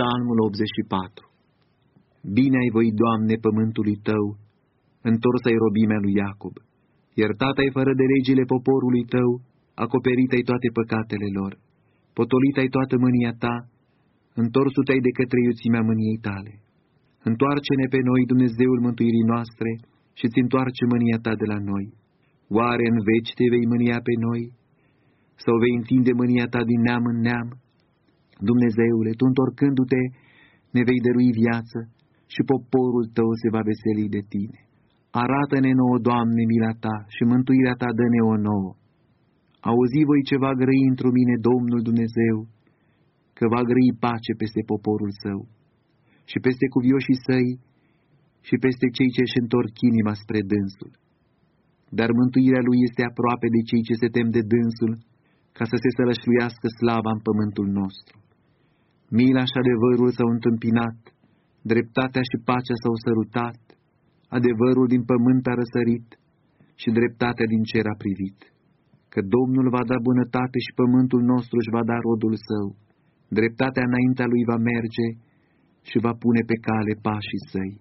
Psalmul 84 Bine ai voi, Doamne, pământului Tău, întors ai robimea lui Iacob. Iertat ai fără de legile poporului Tău, acoperit ai toate păcatele lor. Potolit ai toată mânia Ta, întorsul ai de către iuțimea mâniei Tale. Întoarce-ne pe noi, Dumnezeul mântuirii noastre, și ți întoarce mânia Ta de la noi. Oare în veci te vei mânia pe noi? Sau vei întinde mânia Ta din neam în neam? Dumnezeule, Tu întorcându-te, ne vei dărui viață și poporul Tău se va veseli de Tine. Arată-ne nouă, Doamne, mila Ta și mântuirea Ta dă-ne o nouă. Auzi voi ce va grăi într mine Domnul Dumnezeu, că va grăi pace peste poporul Său și peste cuvioșii Săi și peste cei ce își întorc inima spre dânsul. Dar mântuirea Lui este aproape de cei ce se tem de dânsul, ca să se sălășluiască slava în pământul nostru. Mila și adevărul s-au întâmpinat, dreptatea și pacea s-au sărutat, adevărul din pământ a răsărit și dreptatea din cer a privit. Că Domnul va da bunătate și pământul nostru își va da rodul său, dreptatea înaintea lui va merge și va pune pe cale pașii săi.